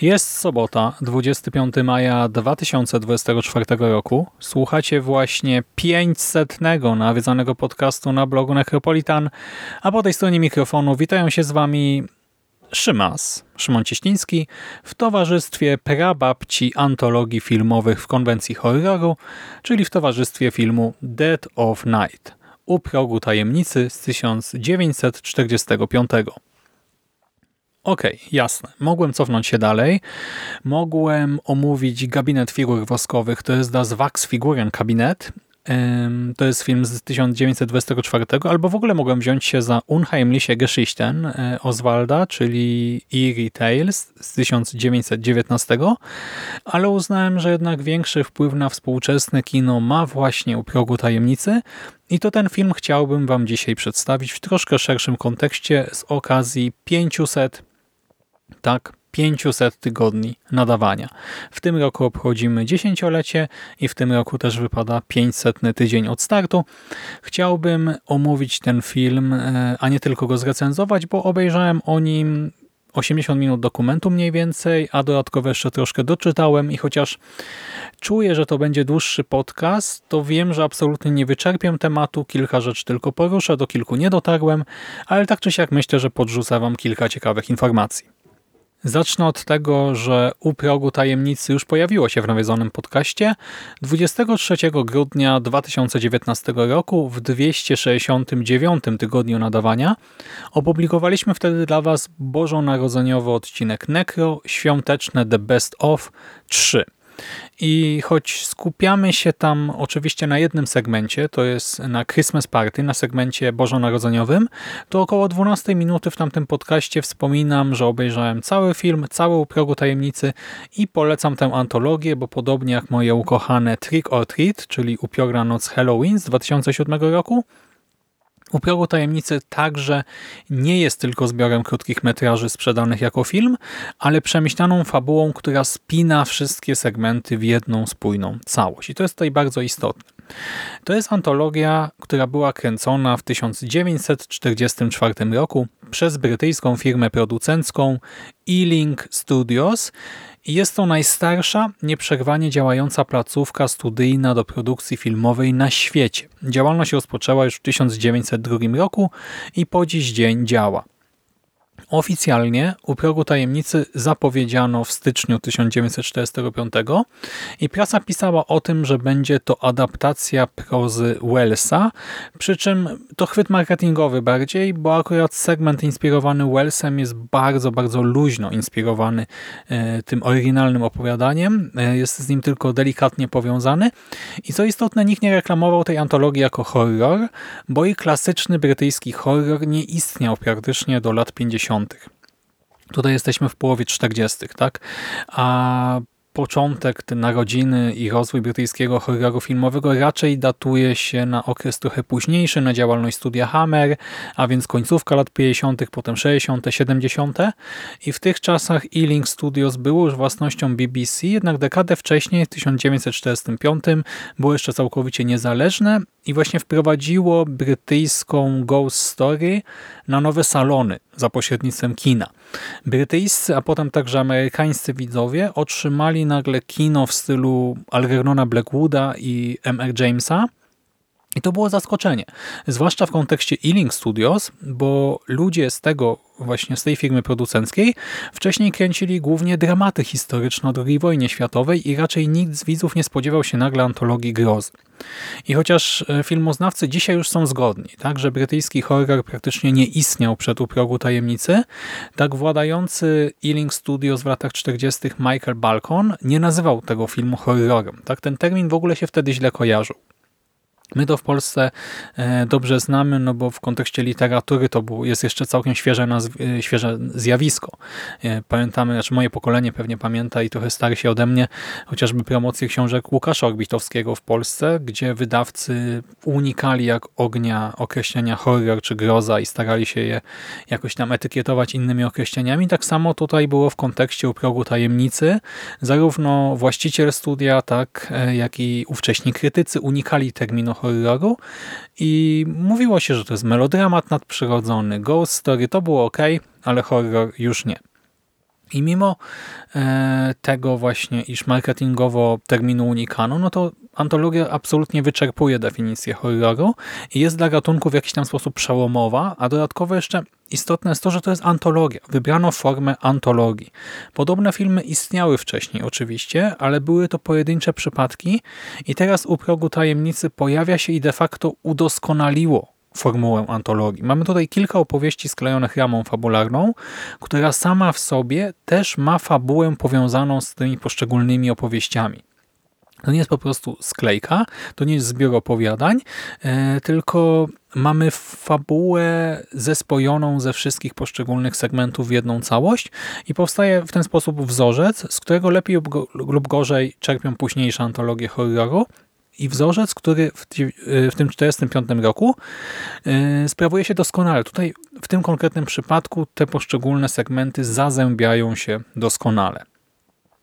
Jest sobota, 25 maja 2024 roku. Słuchacie właśnie 500 nawiedzanego podcastu na blogu Necropolitan, a po tej stronie mikrofonu witają się z Wami Szymas, Szymon Cieśliński, w towarzystwie prababci antologii filmowych w konwencji horroru, czyli w towarzystwie filmu Dead of Night, u progu tajemnicy z 1945. Okej, okay, jasne. Mogłem cofnąć się dalej. Mogłem omówić Gabinet Figur Woskowych. To jest Das Wachsfiguren Kabinet. To jest film z 1924, albo w ogóle mogłem wziąć się za Unheimliche Geschichten e, Oswalda, czyli Eerie Tales z 1919, ale uznałem, że jednak większy wpływ na współczesne kino ma właśnie u progu tajemnicy i to ten film chciałbym Wam dzisiaj przedstawić w troszkę szerszym kontekście z okazji 500 tak 500 tygodni nadawania. W tym roku obchodzimy dziesięciolecie i w tym roku też wypada 500 tydzień od startu. Chciałbym omówić ten film, e, a nie tylko go zrecenzować, bo obejrzałem o nim 80 minut dokumentu mniej więcej, a dodatkowo jeszcze troszkę doczytałem i chociaż czuję, że to będzie dłuższy podcast, to wiem, że absolutnie nie wyczerpię tematu, kilka rzeczy tylko poruszę, do kilku nie dotarłem, ale tak czy siak myślę, że podrzucę Wam kilka ciekawych informacji. Zacznę od tego, że u progu tajemnicy już pojawiło się w nawiedzonym podcaście 23 grudnia 2019 roku w 269 tygodniu nadawania. Opublikowaliśmy wtedy dla Was bożonarodzeniowy odcinek Necro, świąteczne The Best of 3. I choć skupiamy się tam oczywiście na jednym segmencie, to jest na Christmas Party, na segmencie bożonarodzeniowym, to około 12 minuty w tamtym podcaście wspominam, że obejrzałem cały film, cały progu tajemnicy i polecam tę antologię, bo podobnie jak moje ukochane Trick or Treat, czyli Upiorna Noc Halloween z 2007 roku, u progu tajemnicy także nie jest tylko zbiorem krótkich metraży sprzedanych jako film, ale przemyślaną fabułą, która spina wszystkie segmenty w jedną spójną całość. I to jest tutaj bardzo istotne. To jest antologia, która była kręcona w 1944 roku przez brytyjską firmę producencką Ealing Studios jest to najstarsza, nieprzerwanie działająca placówka studyjna do produkcji filmowej na świecie. Działalność rozpoczęła już w 1902 roku i po dziś dzień działa. Oficjalnie u progu tajemnicy zapowiedziano w styczniu 1945 i prasa pisała o tym, że będzie to adaptacja prozy Wellsa, przy czym to chwyt marketingowy bardziej, bo akurat segment inspirowany Wellsem jest bardzo, bardzo luźno inspirowany e, tym oryginalnym opowiadaniem. E, jest z nim tylko delikatnie powiązany i co istotne, nikt nie reklamował tej antologii jako horror, bo i klasyczny brytyjski horror nie istniał praktycznie do lat 50. Tutaj jesteśmy w połowie 40., tak? A początek, te narodziny i rozwój brytyjskiego horroru filmowego raczej datuje się na okres trochę późniejszy, na działalność studia Hammer, a więc końcówka lat 50., potem 60., 70. I w tych czasach Ealing Studios było już własnością BBC, jednak dekadę wcześniej, w 1945, było jeszcze całkowicie niezależne i właśnie wprowadziło brytyjską Ghost Story na nowe salony za pośrednictwem kina. Brytyjscy, a potem także amerykańscy widzowie otrzymali nagle kino w stylu Algernona Blackwooda i M.R. Jamesa, I to było zaskoczenie, zwłaszcza w kontekście Ealing Studios, bo ludzie z tego właśnie z tej firmy producenckiej wcześniej kręcili głównie dramaty historyczne o II wojnie światowej i raczej nikt z widzów nie spodziewał się nagle antologii grozy. I chociaż e, filmoznawcy dzisiaj już są zgodni, tak, że brytyjski horror praktycznie nie istniał przed u progu tajemnicy, tak władający Ealing Studios w latach 40. Michael Balcon nie nazywał tego filmu horrorem. Tak, ten termin w ogóle się wtedy źle kojarzył. My to w Polsce e, dobrze znamy, no bo w kontekście literatury to jest jeszcze całkiem świeże, e, świeże zjawisko. E, pamiętamy, znaczy moje pokolenie pewnie pamięta i trochę starsi ode mnie, chociażby promocję książek Łukasza Orbitowskiego w Polsce, gdzie wydawcy unikali jak ognia określenia horror czy groza i starali się je jakoś tam etykietować innymi określeniami. Tak samo tutaj było w kontekście u progu tajemnicy. Zarówno właściciel studia, tak jak i ówcześni krytycy unikali terminu horroru i mówiło się, że to jest melodramat nadprzyrodzony, ghost story, to było ok, ale horror już nie. I mimo e, tego właśnie, iż marketingowo terminu unikano, no to antologia absolutnie wyczerpuje definicję horroru i jest dla gatunku w jakiś tam sposób przełomowa, a dodatkowo jeszcze istotne jest to, że to jest antologia. Wybrano formę antologii. Podobne filmy istniały wcześniej oczywiście, ale były to pojedyncze przypadki i teraz u progu tajemnicy pojawia się i de facto udoskonaliło formułę antologii. Mamy tutaj kilka opowieści sklejonych ramą fabularną, która sama w sobie też ma fabułę powiązaną z tymi poszczególnymi opowieściami. To nie jest po prostu sklejka, to nie jest zbiór opowiadań, e, tylko mamy fabułę zespojoną ze wszystkich poszczególnych segmentów w jedną całość i powstaje w ten sposób wzorzec, z którego lepiej lub gorzej czerpią późniejsze antologie horroru, i wzorzec, który w, w tym 45 roku yy, sprawuje się doskonale. Tutaj w tym konkretnym przypadku te poszczególne segmenty zazębiają się doskonale.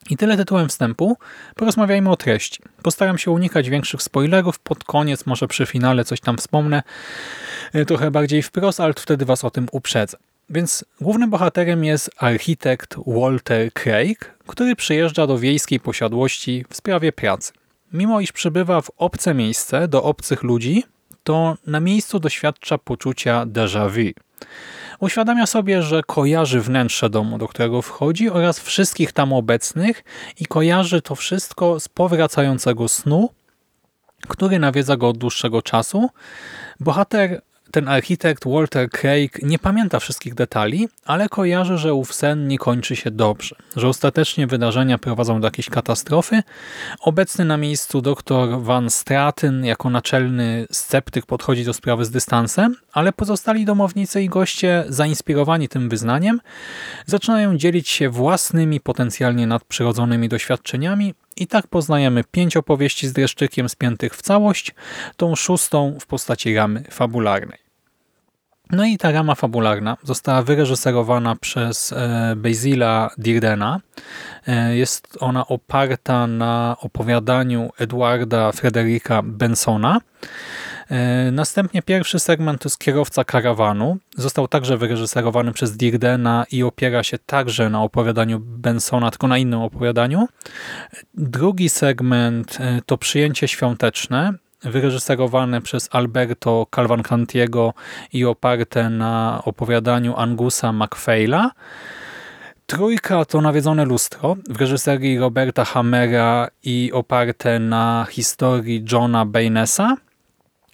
I tyle tytułem wstępu. Porozmawiajmy o treści. Postaram się unikać większych spoilerów. Pod koniec, może przy finale coś tam wspomnę yy, trochę bardziej wprost, ale wtedy was o tym uprzedzę. Więc głównym bohaterem jest architekt Walter Craig, który przyjeżdża do wiejskiej posiadłości w sprawie pracy. Mimo iż przybywa w obce miejsce, do obcych ludzi, to na miejscu doświadcza poczucia déjà vu. Uświadamia sobie, że kojarzy wnętrze domu, do którego wchodzi oraz wszystkich tam obecnych i kojarzy to wszystko z powracającego snu, który nawiedza go od dłuższego czasu. Bohater ten architekt Walter Craig nie pamięta wszystkich detali, ale kojarzy, że ów sen nie kończy się dobrze, że ostatecznie wydarzenia prowadzą do jakiejś katastrofy. Obecny na miejscu dr Van Straten jako naczelny sceptyk podchodzi do sprawy z dystansem, ale pozostali domownicy i goście zainspirowani tym wyznaniem zaczynają dzielić się własnymi potencjalnie nadprzyrodzonymi doświadczeniami i tak poznajemy pięć opowieści z dreszczykiem spiętych w całość, tą szóstą w postaci ramy fabularnej. No i ta rama fabularna została wyreżyserowana przez e, Basila Dirdena. E, jest ona oparta na opowiadaniu Edwarda Frederika Bensona. E, następnie pierwszy segment to jest kierowca karawanu. Został także wyreżyserowany przez Dirdena i opiera się także na opowiadaniu Bensona, tylko na innym opowiadaniu. Drugi segment to przyjęcie świąteczne wyreżyserowane przez Alberto Calvancantiego i oparte na opowiadaniu Angusa MacPhaila. Trójka to Nawiedzone lustro w reżyserii Roberta Hammera i oparte na historii Johna Bainesa.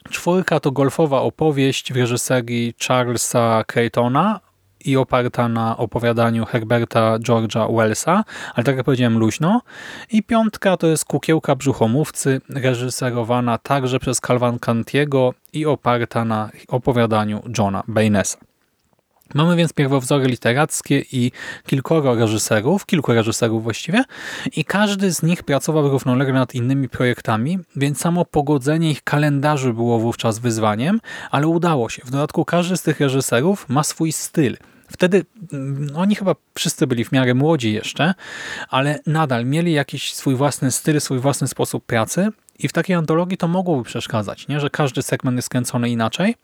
Czwórka to golfowa opowieść w reżyserii Charlesa Craytona i oparta na opowiadaniu Herberta George'a Wellsa, ale tak jak powiedziałem luźno. I piątka to jest Kukiełka brzuchomówcy, reżyserowana także przez Calvan Cantiego i oparta na opowiadaniu Johna Bainesa. Mamy więc pierwowzory literackie i kilkoro reżyserów, kilku reżyserów właściwie i każdy z nich pracował równolegle nad innymi projektami, więc samo pogodzenie ich kalendarzy było wówczas wyzwaniem, ale udało się. W dodatku każdy z tych reżyserów ma swój styl – Wtedy mm, oni chyba wszyscy byli w miarę młodzi jeszcze, ale nadal mieli jakiś swój własny styl, swój własny sposób pracy i w takiej antologii to mogłoby przeszkadzać, nie? że każdy segment jest kręcony inaczej.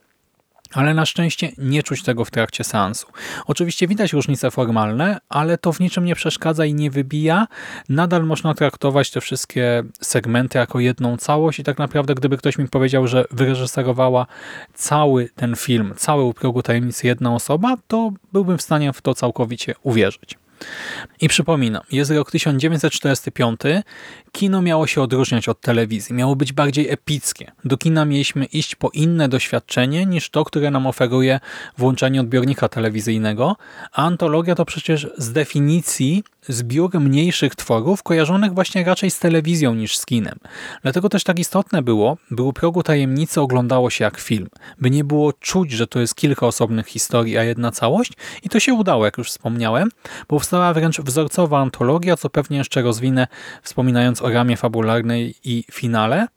Ale na szczęście nie czuć tego w trakcie seansu. Oczywiście widać różnice formalne, ale to w niczym nie przeszkadza i nie wybija. Nadal można traktować te wszystkie segmenty jako jedną całość i tak naprawdę gdyby ktoś mi powiedział, że wyreżyserowała cały ten film, cały u progu tajemnicy jedna osoba, to byłbym w stanie w to całkowicie uwierzyć. I przypominam, jest rok 1945, kino miało się odróżniać od telewizji, miało być bardziej epickie. Do kina mieliśmy iść po inne doświadczenie niż to, które nam oferuje włączenie odbiornika telewizyjnego, a antologia to przecież z definicji zbiór mniejszych tworów kojarzonych właśnie raczej z telewizją niż z kinem. Dlatego też tak istotne było, by u progu tajemnicy oglądało się jak film, by nie było czuć, że to jest kilka osobnych historii, a jedna całość. I to się udało, jak już wspomniałem, powstała wręcz wzorcowa antologia, co pewnie jeszcze rozwinę wspominając o ramie fabularnej i finale,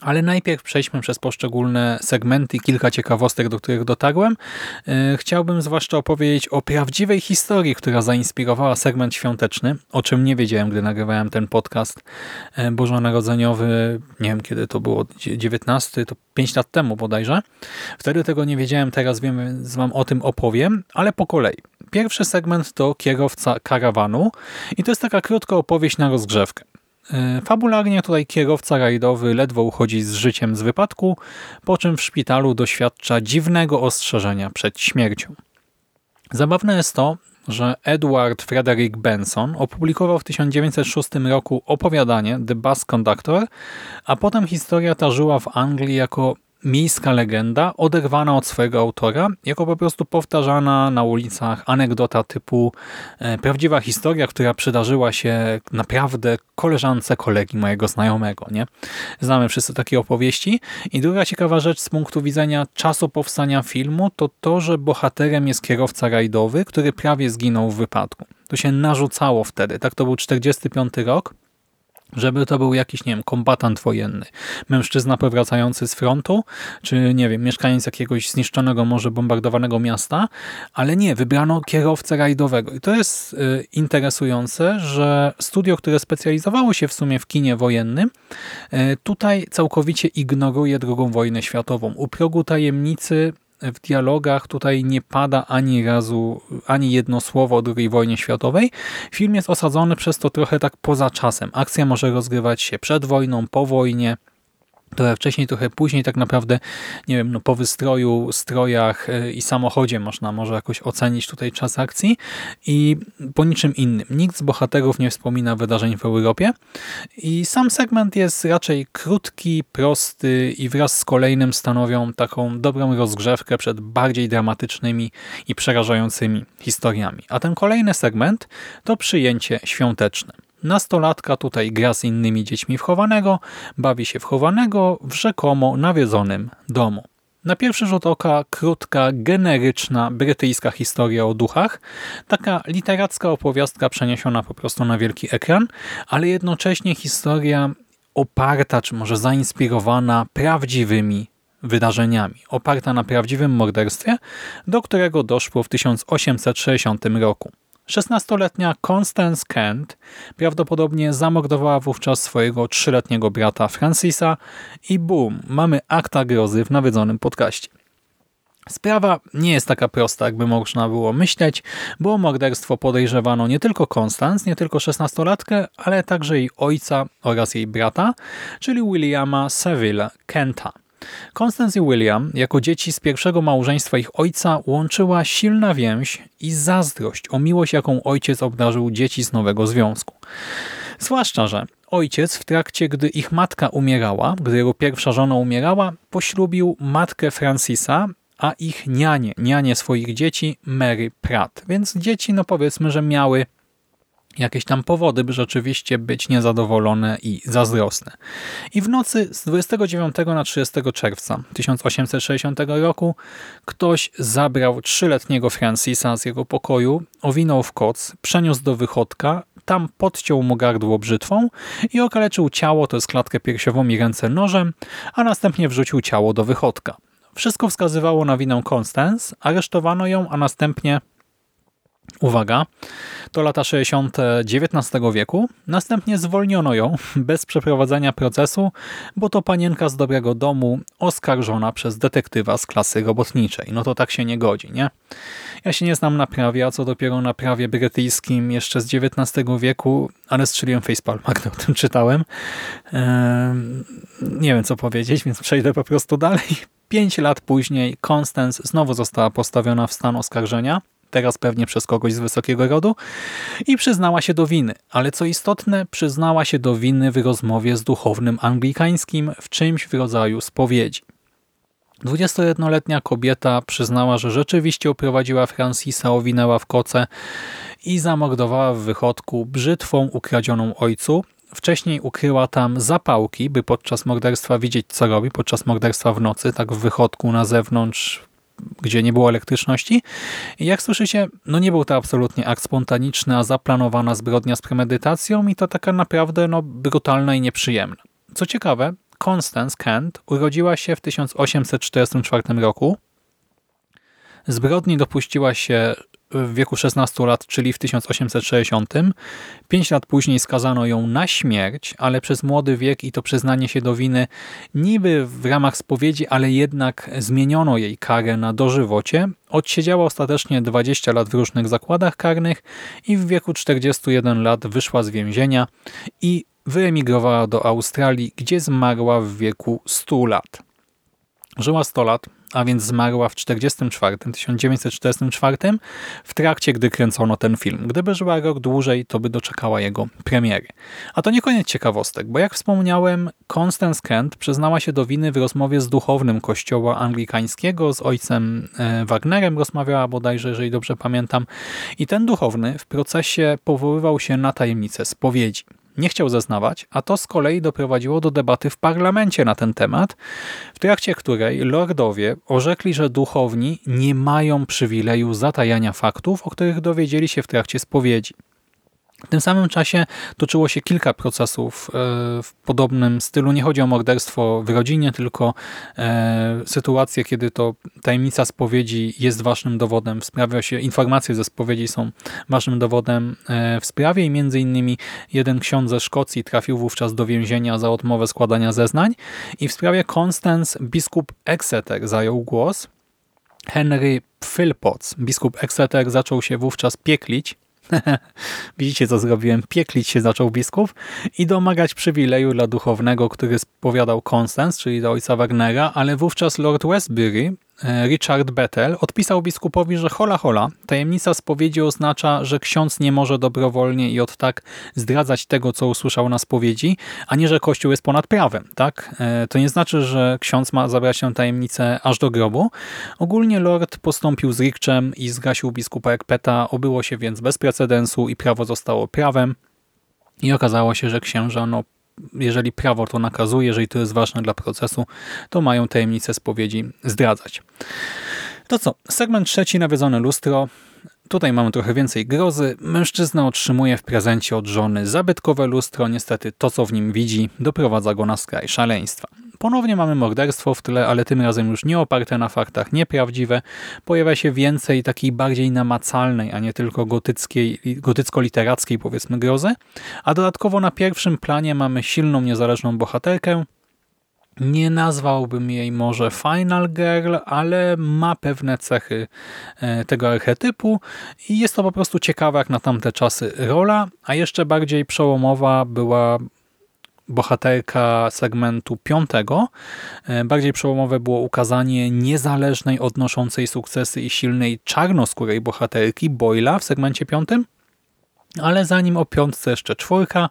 ale najpierw przejdźmy przez poszczególne segmenty i kilka ciekawostek, do których dotarłem. E, chciałbym zwłaszcza opowiedzieć o prawdziwej historii, która zainspirowała segment świąteczny, o czym nie wiedziałem, gdy nagrywałem ten podcast e, bożonarodzeniowy, nie wiem kiedy to było, 19, to 5 lat temu bodajże. Wtedy tego nie wiedziałem, teraz wiem, więc wam o tym opowiem, ale po kolei. Pierwszy segment to kierowca karawanu i to jest taka krótka opowieść na rozgrzewkę. E, fabularnie tutaj kierowca rajdowy ledwo uchodzi z życiem z wypadku, po czym w szpitalu doświadcza dziwnego ostrzeżenia przed śmiercią. Zabawne jest to, że Edward Frederick Benson opublikował w 1906 roku opowiadanie The Bus Conductor, a potem historia ta żyła w Anglii jako miejska legenda oderwana od swojego autora, jako po prostu powtarzana na ulicach anegdota typu e, prawdziwa historia, która przydarzyła się naprawdę koleżance kolegi mojego znajomego. Nie? Znamy wszyscy takie opowieści. I druga ciekawa rzecz z punktu widzenia czasu powstania filmu to to, że bohaterem jest kierowca rajdowy, który prawie zginął w wypadku. To się narzucało wtedy. Tak, to był 45 rok żeby to był jakiś, nie wiem, kombatant wojenny, mężczyzna powracający z frontu, czy nie wiem, mieszkaniec jakiegoś zniszczonego, może bombardowanego miasta, ale nie, wybrano kierowcę rajdowego. I to jest y, interesujące, że studio, które specjalizowało się w sumie w kinie wojennym, y, tutaj całkowicie ignoruje II wojnę światową. U progu tajemnicy w dialogach tutaj nie pada ani razu, ani jedno słowo o II wojnie światowej. Film jest osadzony przez to trochę tak poza czasem. Akcja może rozgrywać się przed wojną, po wojnie, trochę wcześniej, trochę później tak naprawdę, nie wiem, no po wystroju, strojach e, i samochodzie można może jakoś ocenić tutaj czas akcji i po niczym innym. Nikt z bohaterów nie wspomina wydarzeń w Europie i sam segment jest raczej krótki, prosty i wraz z kolejnym stanowią taką dobrą rozgrzewkę przed bardziej dramatycznymi i przerażającymi historiami. A ten kolejny segment to przyjęcie świąteczne. Nastolatka tutaj gra z innymi dziećmi w chowanego, bawi się w chowanego w rzekomo nawiedzonym domu. Na pierwszy rzut oka krótka, generyczna brytyjska historia o duchach, taka literacka opowiastka przeniesiona po prostu na wielki ekran, ale jednocześnie historia oparta, czy może zainspirowana prawdziwymi wydarzeniami, oparta na prawdziwym morderstwie, do którego doszło w 1860 roku. 16-letnia Constance Kent prawdopodobnie zamordowała wówczas swojego trzyletniego brata Francisa i boom, mamy akta grozy w nawiedzonym podcaście. Sprawa nie jest taka prosta, jakby można było myśleć, bo morderstwo podejrzewano nie tylko Constance, nie tylko 16-latkę, ale także jej ojca oraz jej brata, czyli Williama Seville Kenta. Constance i William, jako dzieci z pierwszego małżeństwa ich ojca, łączyła silna więź i zazdrość o miłość, jaką ojciec obdarzył dzieci z nowego związku. Zwłaszcza, że ojciec w trakcie, gdy ich matka umierała, gdy jego pierwsza żona umierała, poślubił matkę Francisa, a ich nianie, nianie swoich dzieci, Mary Pratt. Więc dzieci, no powiedzmy, że miały jakieś tam powody, by rzeczywiście być niezadowolone i zazdrosne. I w nocy z 29 na 30 czerwca 1860 roku ktoś zabrał trzyletniego Francisa z jego pokoju, owinął w koc, przeniósł do wychodka, tam podciął mu gardło brzytwą i okaleczył ciało, to jest klatkę piersiową i ręce nożem, a następnie wrzucił ciało do wychodka. Wszystko wskazywało na winę Constance, aresztowano ją, a następnie Uwaga, to lata 60. XIX wieku. Następnie zwolniono ją bez przeprowadzenia procesu, bo to panienka z dobrego domu oskarżona przez detektywa z klasy robotniczej. No to tak się nie godzi, nie? Ja się nie znam na prawie, a co dopiero na prawie brytyjskim jeszcze z XIX wieku, ale strzeliłem facepalma, gdy o tym czytałem. Eee, nie wiem co powiedzieć, więc przejdę po prostu dalej. Pięć lat później Constance znowu została postawiona w stan oskarżenia teraz pewnie przez kogoś z wysokiego rodu, i przyznała się do winy. Ale co istotne, przyznała się do winy w rozmowie z duchownym anglikańskim w czymś w rodzaju spowiedzi. 21-letnia kobieta przyznała, że rzeczywiście uprowadziła Francisa, owinęła w koce i zamordowała w wychodku brzytwą ukradzioną ojcu. Wcześniej ukryła tam zapałki, by podczas morderstwa widzieć, co robi, podczas morderstwa w nocy, tak w wychodku na zewnątrz, gdzie nie było elektryczności. I jak słyszycie, no nie był to absolutnie akt spontaniczny, a zaplanowana zbrodnia z premedytacją i to taka naprawdę no, brutalna i nieprzyjemna. Co ciekawe, Constance Kent urodziła się w 1844 roku. Zbrodni dopuściła się w wieku 16 lat, czyli w 1860. Pięć lat później skazano ją na śmierć, ale przez młody wiek i to przyznanie się do winy niby w ramach spowiedzi, ale jednak zmieniono jej karę na dożywocie. Odsiedziała ostatecznie 20 lat w różnych zakładach karnych i w wieku 41 lat wyszła z więzienia i wyemigrowała do Australii, gdzie zmarła w wieku 100 lat. Żyła 100 lat, a więc zmarła w 1944, 1944 w trakcie, gdy kręcono ten film. Gdyby żyła rok dłużej, to by doczekała jego premiery. A to nie koniec ciekawostek, bo jak wspomniałem, Constance Kent przyznała się do winy w rozmowie z duchownym kościoła anglikańskiego, z ojcem e, Wagnerem rozmawiała bodajże, jeżeli dobrze pamiętam. I ten duchowny w procesie powoływał się na tajemnicę spowiedzi nie chciał zeznawać, a to z kolei doprowadziło do debaty w parlamencie na ten temat, w trakcie której lordowie orzekli, że duchowni nie mają przywileju zatajania faktów, o których dowiedzieli się w trakcie spowiedzi. W tym samym czasie toczyło się kilka procesów e, w podobnym stylu. Nie chodzi o morderstwo w rodzinie, tylko e, sytuacje, kiedy to tajemnica spowiedzi jest ważnym dowodem w sprawie, się informacje ze spowiedzi są ważnym dowodem e, w sprawie i między innymi jeden ksiądz ze Szkocji trafił wówczas do więzienia za odmowę składania zeznań i w sprawie Constance biskup Exeter zajął głos. Henry Philpotts, biskup Exeter, zaczął się wówczas pieklić Widzicie, co zrobiłem? Pieklić się zaczął biskup i domagać przywileju dla duchownego, który spowiadał konsens, czyli do ojca Wagnera, ale wówczas Lord Westbury Richard Bettel odpisał biskupowi, że hola hola, tajemnica spowiedzi oznacza, że ksiądz nie może dobrowolnie i od tak zdradzać tego, co usłyszał na spowiedzi, a nie, że Kościół jest ponad prawem. Tak? E, to nie znaczy, że ksiądz ma zabrać tę tajemnicę aż do grobu. Ogólnie lord postąpił z rikczem i zgasił biskupa jak peta, obyło się więc bez precedensu i prawo zostało prawem. I okazało się, że księża no, jeżeli prawo to nakazuje, jeżeli to jest ważne dla procesu, to mają tajemnicę spowiedzi zdradzać. To co? Segment trzeci, nawiedzone lustro. Tutaj mamy trochę więcej grozy. Mężczyzna otrzymuje w prezencie od żony zabytkowe lustro. Niestety to, co w nim widzi, doprowadza go na skraj szaleństwa. Ponownie mamy morderstwo w tle, ale tym razem już nie oparte na faktach, nieprawdziwe. Pojawia się więcej takiej bardziej namacalnej, a nie tylko gotyckiej, gotycko-literackiej powiedzmy grozy. A dodatkowo na pierwszym planie mamy silną, niezależną bohaterkę, nie nazwałbym jej może Final Girl, ale ma pewne cechy e, tego archetypu i jest to po prostu ciekawa jak na tamte czasy rola, a jeszcze bardziej przełomowa była bohaterka segmentu piątego. E, bardziej przełomowe było ukazanie niezależnej, odnoszącej sukcesy i silnej czarnoskórej bohaterki Boyla w segmencie piątym. Ale zanim o piątce jeszcze czwórka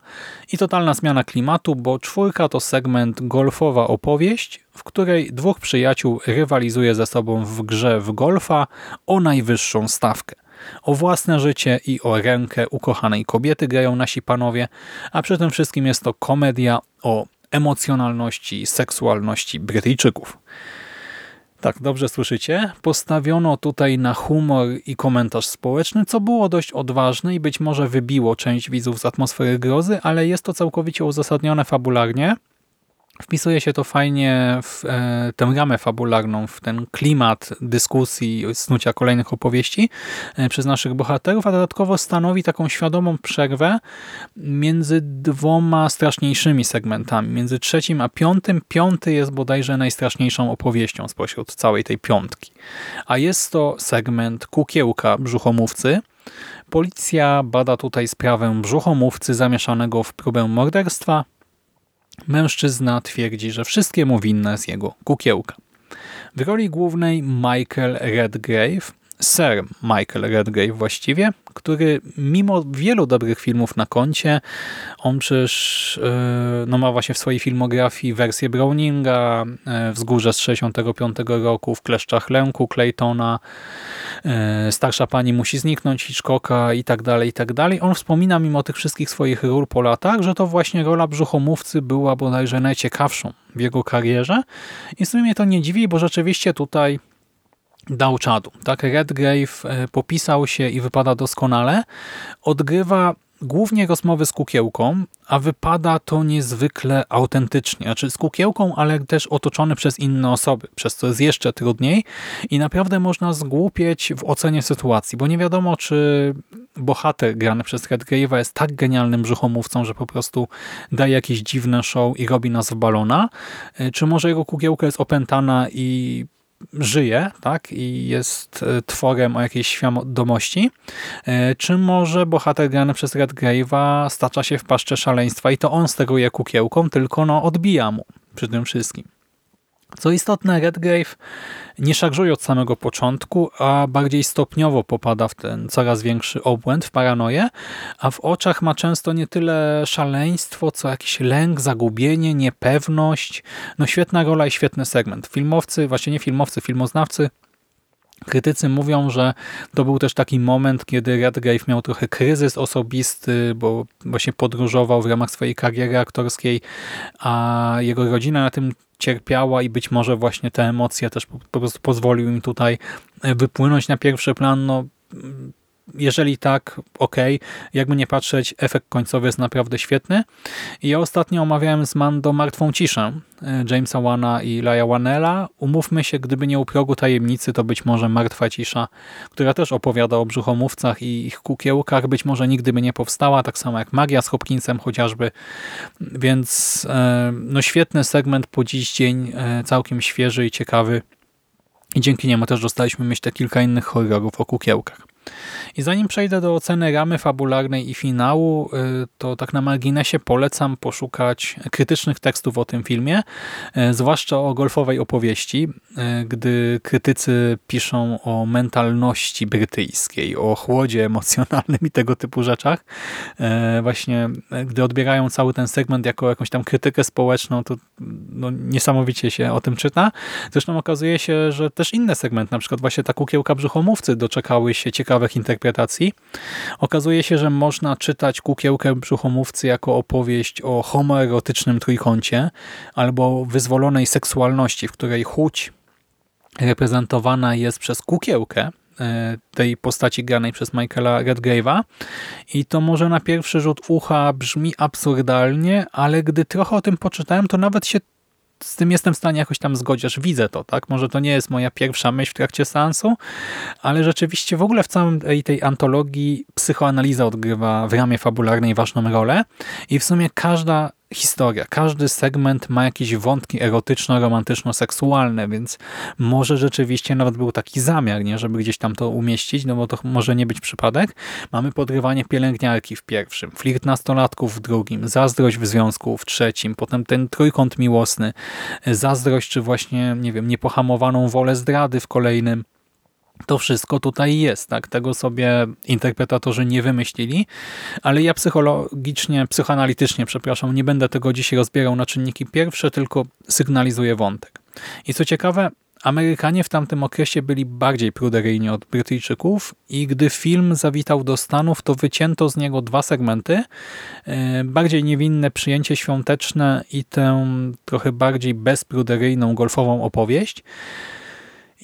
i totalna zmiana klimatu, bo czwórka to segment golfowa opowieść, w której dwóch przyjaciół rywalizuje ze sobą w grze w golfa o najwyższą stawkę. O własne życie i o rękę ukochanej kobiety grają nasi panowie, a przy tym wszystkim jest to komedia o emocjonalności i seksualności Brytyjczyków. Tak, dobrze słyszycie. Postawiono tutaj na humor i komentarz społeczny, co było dość odważne i być może wybiło część widzów z atmosfery grozy, ale jest to całkowicie uzasadnione fabularnie Wpisuje się to fajnie w e, tę ramę fabularną, w ten klimat dyskusji, snucia kolejnych opowieści e, przez naszych bohaterów, a dodatkowo stanowi taką świadomą przerwę między dwoma straszniejszymi segmentami, między trzecim a piątym. Piąty jest bodajże najstraszniejszą opowieścią spośród całej tej piątki. A jest to segment Kukiełka Brzuchomówcy. Policja bada tutaj sprawę brzuchomówcy zamieszanego w próbę morderstwa, Mężczyzna twierdzi, że wszystkiemu winna jest jego kukiełka. W roli głównej Michael Redgrave, Sir Michael Redgrave właściwie, który mimo wielu dobrych filmów na koncie, on przecież e, no ma właśnie w swojej filmografii wersję Browninga, e, Wzgórze z 65 roku, W kleszczach lęku Claytona, e, Starsza pani musi zniknąć Hitchcocka i tak dalej, i tak dalej. On wspomina mimo tych wszystkich swoich ról po latach, że to właśnie rola brzuchomówcy była bodajże najciekawszą w jego karierze i w sumie to nie dziwi, bo rzeczywiście tutaj dał czadu. Tak, Redgrave e, popisał się i wypada doskonale. Odgrywa głównie rozmowy z kukiełką, a wypada to niezwykle autentycznie. Znaczy z kukiełką, ale też otoczony przez inne osoby, przez co jest jeszcze trudniej i naprawdę można zgłupieć w ocenie sytuacji, bo nie wiadomo, czy bohater grany przez Redgrave'a jest tak genialnym brzuchomówcą, że po prostu daje jakieś dziwne show i robi nas w balona, e, czy może jego kukiełka jest opętana i żyje tak, i jest e, tworem o jakiejś świadomości, e, czy może bohater grany przez Redgrave'a stacza się w paszcze szaleństwa i to on steruje kukiełką, tylko no odbija mu przy tym wszystkim. Co istotne, Redgrave nie szarżuje od samego początku, a bardziej stopniowo popada w ten coraz większy obłęd, w paranoję, a w oczach ma często nie tyle szaleństwo, co jakiś lęk, zagubienie, niepewność. No świetna rola i świetny segment. Filmowcy, właśnie nie filmowcy, filmoznawcy Krytycy mówią, że to był też taki moment, kiedy Redgrave miał trochę kryzys osobisty, bo właśnie podróżował w ramach swojej kariery aktorskiej, a jego rodzina na tym cierpiała i być może właśnie te emocje też po, po prostu pozwolił im tutaj wypłynąć na pierwszy plan. No, jeżeli tak, ok. Jakby nie patrzeć, efekt końcowy jest naprawdę świetny. I ja ostatnio omawiałem z Mando Martwą Ciszę e, Jamesa Wana i Laja Wanella. Umówmy się, gdyby nie u progu tajemnicy, to być może Martwa Cisza, która też opowiada o brzuchomówcach i ich kukiełkach, być może nigdy by nie powstała, tak samo jak Magia z Hopkinsem chociażby. Więc e, no świetny segment po dziś dzień, e, całkiem świeży i ciekawy. I dzięki niemu też dostaliśmy, myślę, kilka innych horrorów o kukiełkach. I zanim przejdę do oceny ramy fabularnej i finału, y, to tak na marginesie polecam poszukać krytycznych tekstów o tym filmie, y, zwłaszcza o golfowej opowieści, y, gdy krytycy piszą o mentalności brytyjskiej, o chłodzie emocjonalnym i tego typu rzeczach. Właśnie gdy odbierają cały ten segment jako jakąś tam krytykę społeczną, to no, niesamowicie się o tym czyta. Zresztą okazuje się, że też inne segmenty, na przykład właśnie ta kukiełka brzuchomówcy doczekały się ciekawych interpretacji. Okazuje się, że można czytać Kukiełkę Brzuchomówcy jako opowieść o homoerotycznym trójkącie albo wyzwolonej seksualności, w której chłódź reprezentowana jest przez kukiełkę, e, tej postaci granej przez Michaela Redgrave'a i to może na pierwszy rzut ucha brzmi absurdalnie, ale gdy trochę o tym poczytałem, to nawet się z tym jestem w stanie jakoś tam zgodzić, widzę to, tak? Może to nie jest moja pierwsza myśl w trakcie seansu, ale rzeczywiście w ogóle w całej tej antologii psychoanaliza odgrywa w ramie fabularnej ważną rolę i w sumie każda historia. Każdy segment ma jakieś wątki erotyczno-romantyczno-seksualne, więc może rzeczywiście nawet był taki zamiar, nie, żeby gdzieś tam to umieścić, no bo to może nie być przypadek. Mamy podrywanie pielęgniarki w pierwszym, flirt nastolatków w drugim, zazdrość w związku w trzecim, potem ten trójkąt miłosny, zazdrość czy właśnie, nie wiem, niepohamowaną wolę zdrady w kolejnym. To wszystko tutaj jest, tak? Tego sobie interpretatorzy nie wymyślili, ale ja psychologicznie, psychoanalitycznie, przepraszam, nie będę tego dzisiaj rozbierał na czynniki pierwsze, tylko sygnalizuję wątek. I co ciekawe, Amerykanie w tamtym okresie byli bardziej pruderyjni od Brytyjczyków i gdy film zawitał do Stanów, to wycięto z niego dwa segmenty. E, bardziej niewinne przyjęcie świąteczne i tę trochę bardziej bezpruderyjną golfową opowieść.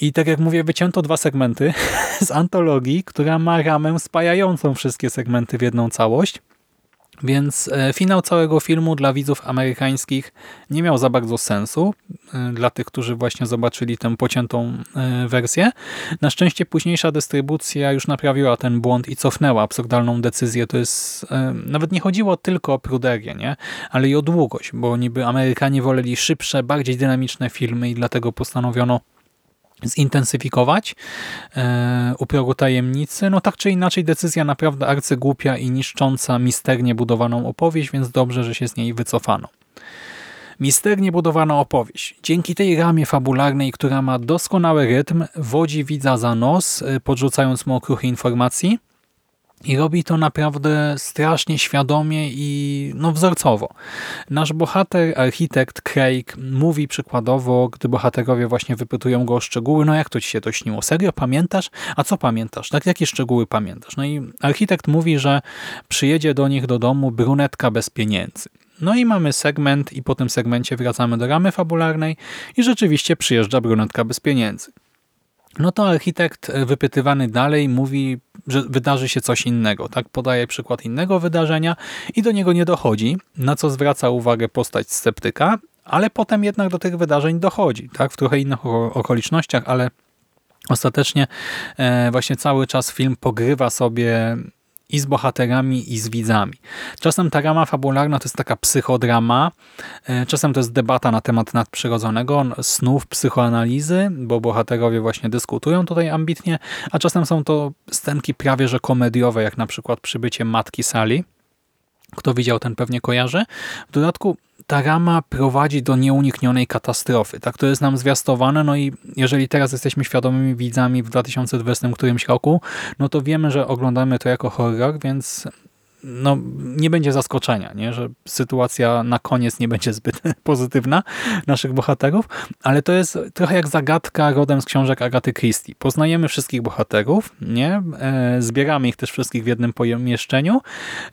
I tak jak mówię, wycięto dwa segmenty z antologii, która ma ramę spajającą wszystkie segmenty w jedną całość. Więc e, finał całego filmu dla widzów amerykańskich nie miał za bardzo sensu, e, dla tych, którzy właśnie zobaczyli tę pociętą e, wersję. Na szczęście późniejsza dystrybucja już naprawiła ten błąd i cofnęła absurdalną decyzję. To jest, nawet nie chodziło tylko o pruderię, nie? ale i o długość, bo niby Amerykanie woleli szybsze, bardziej dynamiczne filmy i dlatego postanowiono zintensyfikować e, u progu tajemnicy. No tak czy inaczej decyzja naprawdę arcygłupia i niszcząca misternie budowaną opowieść, więc dobrze, że się z niej wycofano. Misternie budowana opowieść. Dzięki tej ramie fabularnej, która ma doskonały rytm, wodzi widza za nos, e, podrzucając mu okruchy informacji, i robi to naprawdę strasznie świadomie i no, wzorcowo. Nasz bohater, architekt Craig, mówi przykładowo, gdy bohaterowie właśnie wypytują go o szczegóły, no jak to ci się to śniło? Serio pamiętasz? A co pamiętasz? Tak, jakie szczegóły pamiętasz? No i architekt mówi, że przyjedzie do nich do domu brunetka bez pieniędzy. No i mamy segment i po tym segmencie wracamy do ramy fabularnej i rzeczywiście przyjeżdża brunetka bez pieniędzy. No to architekt e, wypytywany dalej mówi, że wydarzy się coś innego. Tak podaje przykład innego wydarzenia i do niego nie dochodzi, na co zwraca uwagę postać sceptyka, ale potem jednak do tych wydarzeń dochodzi, tak w trochę innych okolicznościach, ale ostatecznie e, właśnie cały czas film pogrywa sobie i z bohaterami, i z widzami. Czasem ta rama fabularna to jest taka psychodrama, e, czasem to jest debata na temat nadprzyrodzonego, snów, psychoanalizy, bo bohaterowie właśnie dyskutują tutaj ambitnie, a czasem są to scenki prawie że komediowe, jak na przykład przybycie matki Sali. Kto widział, ten pewnie kojarzy. W dodatku ta rama prowadzi do nieuniknionej katastrofy. Tak to jest nam zwiastowane, no i jeżeli teraz jesteśmy świadomymi widzami w 2020 którymś roku, no to wiemy, że oglądamy to jako horror, więc no, nie będzie zaskoczenia, nie? że sytuacja na koniec nie będzie zbyt pozytywna naszych bohaterów, ale to jest trochę jak zagadka rodem z książek Agaty Christie. Poznajemy wszystkich bohaterów, nie? E, zbieramy ich też wszystkich w jednym pomieszczeniu,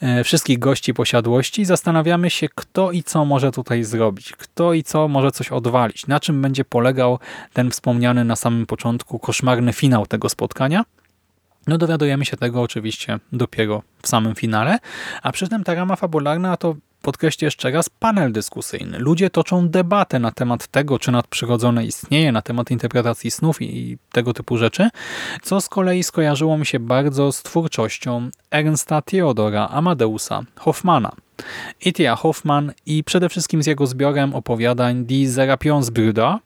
e, wszystkich gości posiadłości i zastanawiamy się, kto i co może tutaj zrobić, kto i co może coś odwalić, na czym będzie polegał ten wspomniany na samym początku koszmarny finał tego spotkania. No dowiadujemy się tego oczywiście dopiero w samym finale, a przy tym ta rama fabularna to podkreślę jeszcze raz, panel dyskusyjny. Ludzie toczą debatę na temat tego, czy nadprzyrodzone istnieje, na temat interpretacji snów i tego typu rzeczy, co z kolei skojarzyło mi się bardzo z twórczością Ernsta Theodora Amadeusa Hoffmana. Itia Hoffman i przede wszystkim z jego zbiorem opowiadań Die Serapionsbrüder,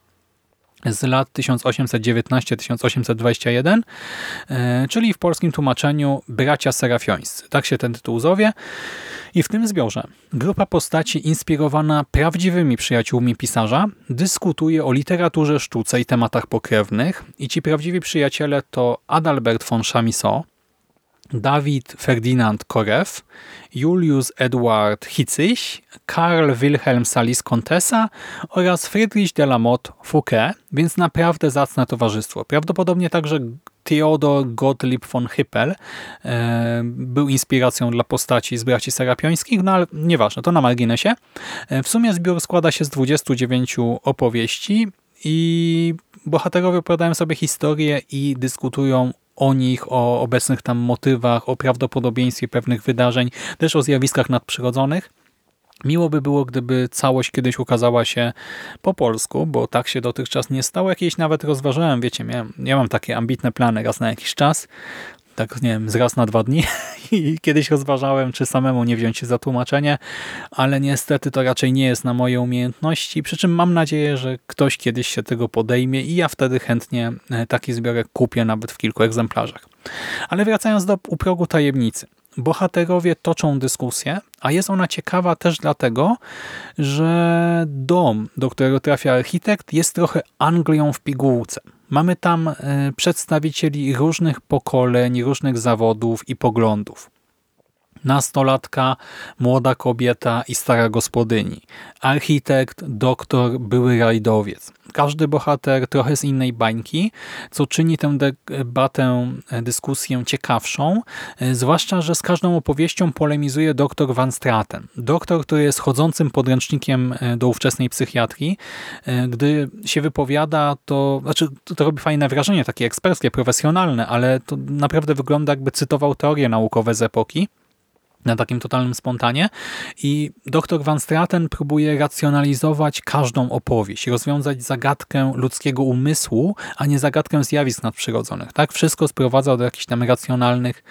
z lat 1819-1821, e, czyli w polskim tłumaczeniu Bracia Serafiońscy. Tak się ten tytuł zowie. I w tym zbiorze grupa postaci inspirowana prawdziwymi przyjaciółmi pisarza dyskutuje o literaturze, sztuce i tematach pokrewnych. I ci prawdziwi przyjaciele to Adalbert von Chamisso, Dawid Ferdinand Korew, Julius Eduard Hitzig, Karl Wilhelm Salis Contessa oraz Friedrich de la Motte Fouquet, więc naprawdę zacne towarzystwo. Prawdopodobnie także Theodor Gottlieb von Hippel e, był inspiracją dla postaci z braci Serapiońskich, no ale nieważne, to na marginesie. E, w sumie zbiór składa się z 29 opowieści i bohaterowie opowiadają sobie historię i dyskutują o nich, o obecnych tam motywach, o prawdopodobieństwie pewnych wydarzeń, też o zjawiskach nadprzyrodzonych. Miło by było, gdyby całość kiedyś ukazała się po polsku, bo tak się dotychczas nie stało. Jakieś nawet rozważałem, wiecie, miałem, ja mam takie ambitne plany raz na jakiś czas, tak nie wiem, z raz na dwa dni i kiedyś rozważałem, czy samemu nie wziąć się za tłumaczenie, ale niestety to raczej nie jest na moje umiejętności, przy czym mam nadzieję, że ktoś kiedyś się tego podejmie i ja wtedy chętnie e, taki zbiorek kupię nawet w kilku egzemplarzach. Ale wracając do uprogu tajemnicy. Bohaterowie toczą dyskusję, a jest ona ciekawa też dlatego, że dom, do którego trafia architekt, jest trochę Anglią w pigułce. Mamy tam e, przedstawicieli różnych pokoleń, różnych zawodów i poglądów nastolatka, młoda kobieta i stara gospodyni, architekt, doktor, były rajdowiec. Każdy bohater trochę z innej bańki, co czyni tę debatę, dyskusję ciekawszą, zwłaszcza, że z każdą opowieścią polemizuje doktor Van Straten. Doktor, który jest chodzącym podręcznikiem do ówczesnej psychiatrii. Gdy się wypowiada, to, znaczy, to robi fajne wrażenie, takie eksperckie, profesjonalne, ale to naprawdę wygląda jakby cytował teorie naukowe z epoki. Na takim totalnym spontanie i dr Van Straten próbuje racjonalizować każdą opowieść, rozwiązać zagadkę ludzkiego umysłu, a nie zagadkę zjawisk nadprzyrodzonych. Tak? Wszystko sprowadza do jakichś tam racjonalnych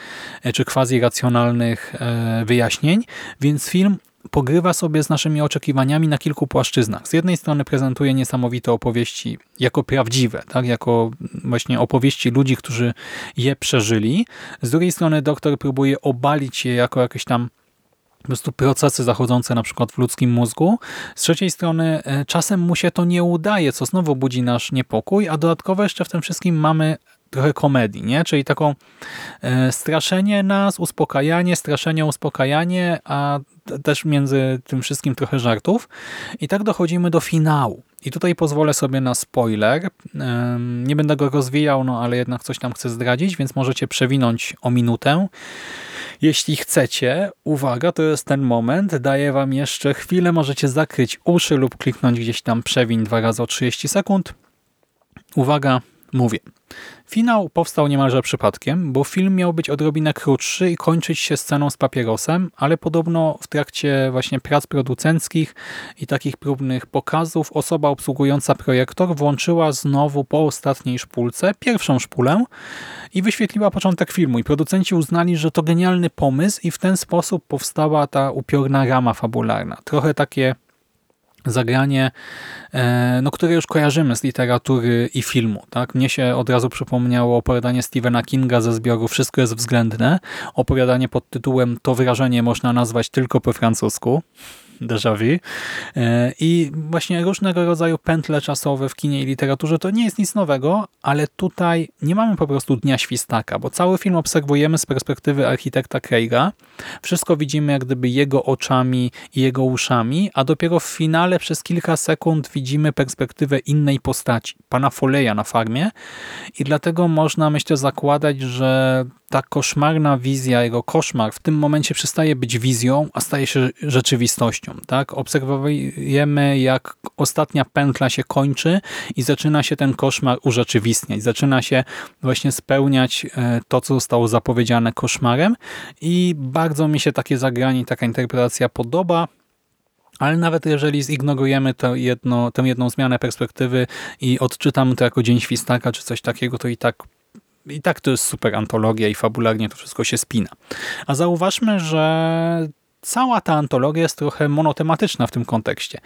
e, czy quasi-racjonalnych e, wyjaśnień, więc film pogrywa sobie z naszymi oczekiwaniami na kilku płaszczyznach. Z jednej strony prezentuje niesamowite opowieści jako prawdziwe, tak? jako właśnie opowieści ludzi, którzy je przeżyli. Z drugiej strony doktor próbuje obalić je jako jakieś tam po prostu procesy zachodzące na przykład w ludzkim mózgu. Z trzeciej strony e, czasem mu się to nie udaje, co znowu budzi nasz niepokój, a dodatkowo jeszcze w tym wszystkim mamy trochę komedii, nie? Czyli taką e, straszenie nas, uspokajanie, straszenie, uspokajanie, a też między tym wszystkim trochę żartów. I tak dochodzimy do finału. I tutaj pozwolę sobie na spoiler. Nie będę go rozwijał, no ale jednak coś tam chcę zdradzić, więc możecie przewinąć o minutę. Jeśli chcecie, uwaga, to jest ten moment, daję wam jeszcze chwilę, możecie zakryć uszy lub kliknąć gdzieś tam przewin dwa razy o 30 sekund. Uwaga, mówię. Finał powstał niemalże przypadkiem, bo film miał być odrobinę krótszy i kończyć się sceną z papierosem, ale podobno w trakcie właśnie prac producenckich i takich próbnych pokazów osoba obsługująca projektor włączyła znowu po ostatniej szpulce pierwszą szpulę i wyświetliła początek filmu i producenci uznali, że to genialny pomysł i w ten sposób powstała ta upiorna rama fabularna. Trochę takie zagranie, e, no, które już kojarzymy z literatury i filmu. Tak? Mnie się od razu przypomniało opowiadanie Stephena Kinga ze zbioru Wszystko jest względne. Opowiadanie pod tytułem To wyrażenie można nazwać tylko po francusku déjà vu. E, I właśnie różnego rodzaju pętle czasowe w kinie i literaturze to nie jest nic nowego, ale tutaj nie mamy po prostu dnia świstaka, bo cały film obserwujemy z perspektywy architekta Craiga. Wszystko widzimy jak gdyby jego oczami i jego uszami, a dopiero w finale przez kilka sekund widzimy perspektywę innej postaci, pana Foleja na farmie i dlatego można myślę zakładać, że ta koszmarna wizja, jego koszmar w tym momencie przestaje być wizją, a staje się rzeczywistością. Tak? Obserwujemy, jak ostatnia pętla się kończy i zaczyna się ten koszmar urzeczywistniać. Zaczyna się właśnie spełniać e, to, co zostało zapowiedziane koszmarem i bardzo mi się takie zagranie, taka interpretacja podoba. Ale nawet jeżeli zignorujemy jedno, tę jedną zmianę perspektywy i odczytamy to jako Dzień Świstaka czy coś takiego, to i tak i tak to jest super antologia i fabularnie to wszystko się spina. A zauważmy, że cała ta antologia jest trochę monotematyczna w tym kontekście.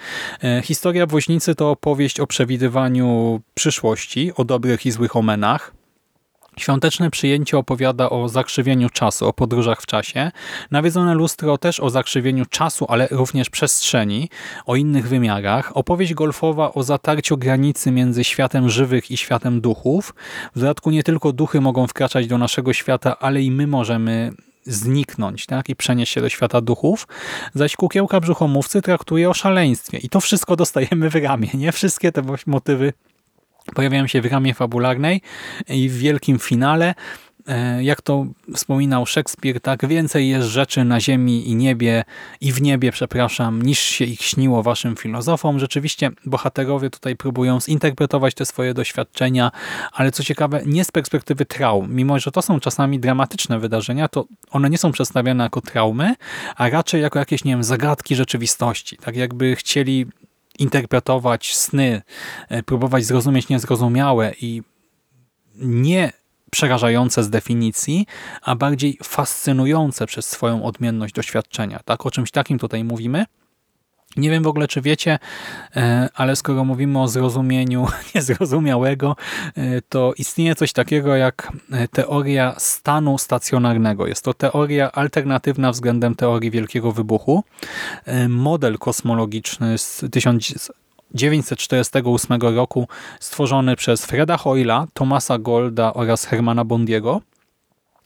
E, historia Woźnicy to opowieść o przewidywaniu przyszłości, o dobrych i złych omenach, Świąteczne przyjęcie opowiada o zakrzywieniu czasu, o podróżach w czasie. Nawiedzone lustro też o zakrzywieniu czasu, ale również przestrzeni, o innych wymiarach. Opowieść golfowa o zatarciu granicy między światem żywych i światem duchów. W dodatku nie tylko duchy mogą wkraczać do naszego świata, ale i my możemy zniknąć tak? i przenieść się do świata duchów, zaś kukiełka brzuchomówcy traktuje o szaleństwie. I to wszystko dostajemy w ramię. Nie wszystkie te motywy pojawiają się w ramie fabularnej i w wielkim finale. E, jak to wspominał Szekspir, tak więcej jest rzeczy na ziemi i niebie i w niebie, przepraszam, niż się ich śniło waszym filozofom. Rzeczywiście bohaterowie tutaj próbują zinterpretować te swoje doświadczenia, ale co ciekawe, nie z perspektywy traum. Mimo, że to są czasami dramatyczne wydarzenia, to one nie są przedstawiane jako traumy, a raczej jako jakieś, nie wiem, zagadki rzeczywistości. Tak jakby chcieli interpretować sny, e, próbować zrozumieć niezrozumiałe i nie przerażające z definicji, a bardziej fascynujące przez swoją odmienność doświadczenia. Tak, o czymś takim tutaj mówimy. Nie wiem w ogóle, czy wiecie, e, ale skoro mówimy o zrozumieniu niezrozumiałego, e, to istnieje coś takiego jak e, teoria stanu stacjonarnego. Jest to teoria alternatywna względem teorii Wielkiego Wybuchu. Model kosmologiczny z 1948 roku stworzony przez Freda Hoyla, Thomasa Golda oraz Hermana Bondiego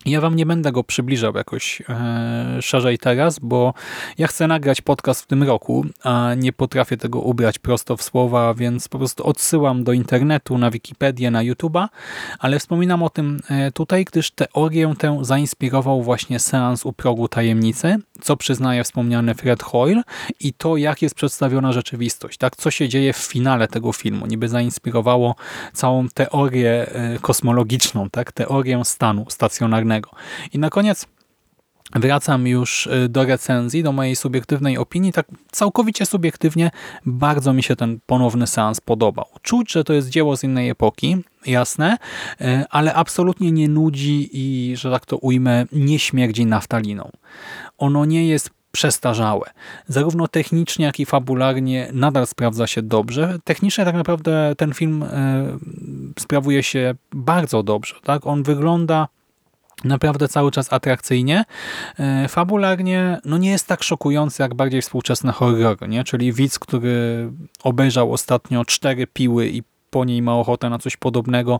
ja wam nie będę go przybliżał jakoś e, szerzej teraz, bo ja chcę nagrać podcast w tym roku, a nie potrafię tego ubrać prosto w słowa, więc po prostu odsyłam do internetu, na Wikipedię, na YouTube'a, ale wspominam o tym e, tutaj, gdyż teorię tę zainspirował właśnie seans u progu tajemnicy, co przyznaje wspomniany Fred Hoyle i to, jak jest przedstawiona rzeczywistość, tak, co się dzieje w finale tego filmu, niby zainspirowało całą teorię e, kosmologiczną, tak, teorię stanu stacjonarnego. I na koniec wracam już y, do recenzji, do mojej subiektywnej opinii. Tak całkowicie subiektywnie bardzo mi się ten ponowny seans podobał. Czuć, że to jest dzieło z innej epoki, jasne, y, ale absolutnie nie nudzi i, że tak to ujmę, nie śmierdzi naftaliną. Ono nie jest przestarzałe. Zarówno technicznie, jak i fabularnie nadal sprawdza się dobrze. Technicznie tak naprawdę ten film y, sprawuje się bardzo dobrze. Tak? On wygląda naprawdę cały czas atrakcyjnie. E, fabularnie no nie jest tak szokujący jak bardziej współczesne horrory, nie? czyli widz, który obejrzał ostatnio cztery piły i po niej ma ochotę na coś podobnego,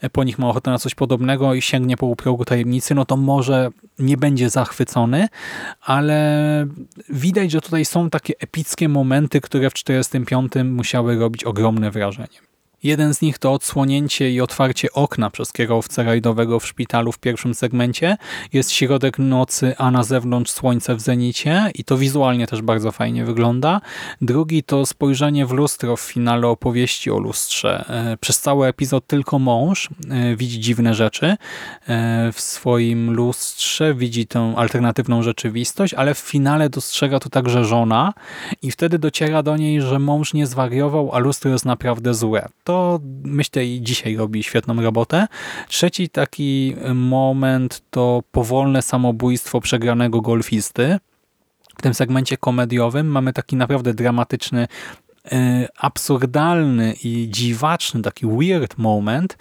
e, po nich ma ochotę na coś podobnego i sięgnie po uprogu tajemnicy, no to może nie będzie zachwycony, ale widać, że tutaj są takie epickie momenty, które w 45 musiały robić ogromne wrażenie. Jeden z nich to odsłonięcie i otwarcie okna przez kierowcę rajdowego w szpitalu w pierwszym segmencie. Jest środek nocy, a na zewnątrz słońce w zenicie i to wizualnie też bardzo fajnie wygląda. Drugi to spojrzenie w lustro w finale opowieści o lustrze. E, przez cały epizod tylko mąż e, widzi dziwne rzeczy e, w swoim lustrze, widzi tę alternatywną rzeczywistość, ale w finale dostrzega to także żona i wtedy dociera do niej, że mąż nie zwariował, a lustro jest naprawdę złe. To to myślę i dzisiaj robi świetną robotę. Trzeci taki moment to powolne samobójstwo przegranego golfisty. W tym segmencie komediowym mamy taki naprawdę dramatyczny e, absurdalny i dziwaczny, taki weird moment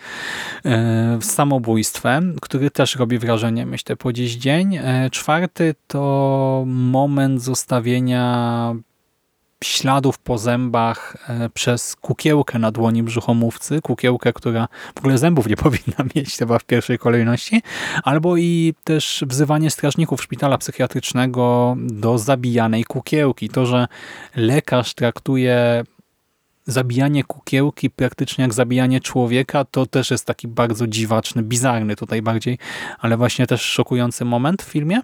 e, z samobójstwem, który też robi wrażenie, myślę, po dziś dzień. E, czwarty to moment zostawienia śladów po zębach e, przez kukiełkę na dłoni brzuchomówcy, kukiełkę, która w ogóle zębów nie powinna mieć chyba w pierwszej kolejności, albo i też wzywanie strażników szpitala psychiatrycznego do zabijanej kukiełki. To, że lekarz traktuje zabijanie kukiełki praktycznie jak zabijanie człowieka, to też jest taki bardzo dziwaczny, bizarny tutaj bardziej, ale właśnie też szokujący moment w filmie.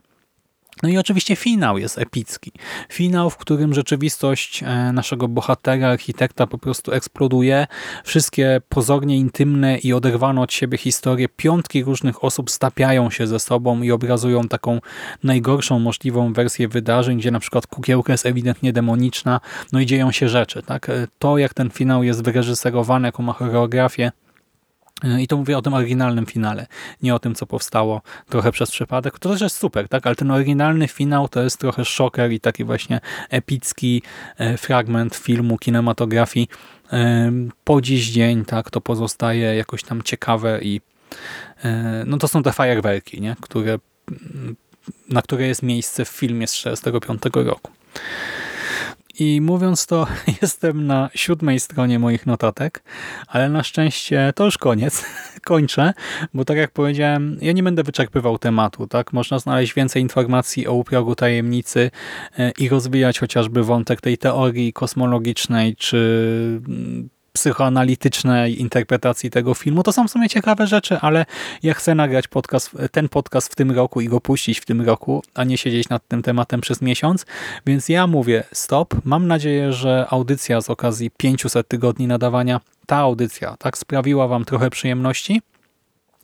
No i oczywiście finał jest epicki. Finał, w którym rzeczywistość e, naszego bohatera, architekta po prostu eksploduje. Wszystkie pozornie intymne i oderwane od siebie historie piątki różnych osób stapiają się ze sobą i obrazują taką najgorszą możliwą wersję wydarzeń, gdzie na przykład kukiełka jest ewidentnie demoniczna, no i dzieją się rzeczy. Tak? E, to, jak ten finał jest wyreżyserowany, jaką ma choreografię, i to mówię o tym oryginalnym finale, nie o tym, co powstało trochę przez przypadek. To też jest super, tak? ale ten oryginalny finał to jest trochę szoker i taki właśnie epicki e, fragment filmu, kinematografii. E, po dziś dzień tak, to pozostaje jakoś tam ciekawe i e, no to są te fajerwerki, nie? Które, na które jest miejsce w filmie z 1945 roku. I mówiąc to, jestem na siódmej stronie moich notatek, ale na szczęście to już koniec. Kończę, bo tak jak powiedziałem, ja nie będę wyczerpywał tematu. tak? Można znaleźć więcej informacji o uprogu tajemnicy e, i rozwijać chociażby wątek tej teorii kosmologicznej, czy mm, psychoanalitycznej interpretacji tego filmu. To są w sumie ciekawe rzeczy, ale ja chcę nagrać podcast, ten podcast w tym roku i go puścić w tym roku, a nie siedzieć nad tym tematem przez miesiąc. Więc ja mówię stop. Mam nadzieję, że audycja z okazji 500 tygodni nadawania, ta audycja tak sprawiła Wam trochę przyjemności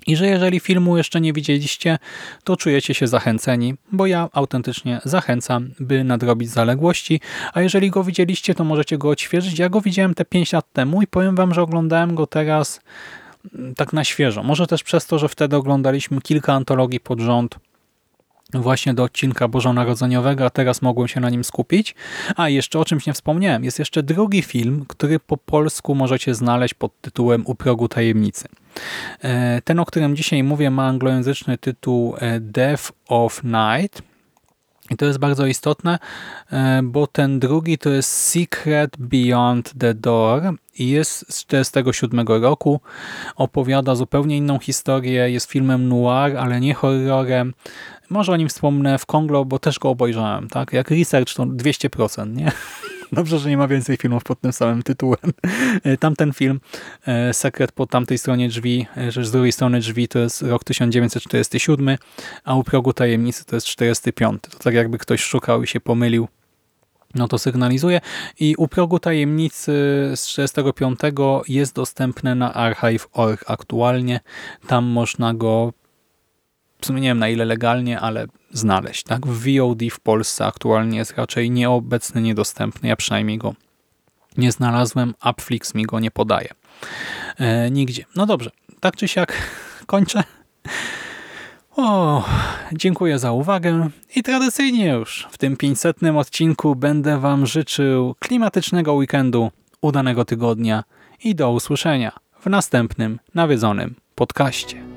i że jeżeli filmu jeszcze nie widzieliście, to czujecie się zachęceni, bo ja autentycznie zachęcam, by nadrobić zaległości, a jeżeli go widzieliście, to możecie go odświeżyć. Ja go widziałem te 5 lat temu i powiem wam, że oglądałem go teraz mm, tak na świeżo. Może też przez to, że wtedy oglądaliśmy kilka antologii pod rząd, właśnie do odcinka bożonarodzeniowego, a teraz mogłem się na nim skupić. A jeszcze o czymś nie wspomniałem. Jest jeszcze drugi film, który po polsku możecie znaleźć pod tytułem U progu tajemnicy. E, ten, o którym dzisiaj mówię, ma anglojęzyczny tytuł e, Death of Night. I to jest bardzo istotne, e, bo ten drugi to jest Secret Beyond the Door i jest z 1947 roku. Opowiada zupełnie inną historię, jest filmem noir, ale nie horrorem. Może o nim wspomnę w Konglo, bo też go obejrzałem. tak? Jak research to 200%, nie? Dobrze, że nie ma więcej filmów pod tym samym tytułem. E, tamten film, e, Sekret po tamtej stronie drzwi, e, z drugiej strony drzwi to jest rok 1947, a u progu tajemnicy to jest 45. To tak jakby ktoś szukał i się pomylił no to sygnalizuje. I u progu tajemnicy z 45 jest dostępne na archive.org aktualnie. Tam można go w sumie nie wiem na ile legalnie, ale znaleźć. Tak? W VOD w Polsce aktualnie jest raczej nieobecny, niedostępny. Ja przynajmniej go nie znalazłem. Upflix mi go nie podaje. E, nigdzie. No dobrze, tak czy siak kończę. O, dziękuję za uwagę i tradycyjnie już w tym 500 odcinku będę Wam życzył klimatycznego weekendu, udanego tygodnia i do usłyszenia w następnym nawiedzonym podcaście.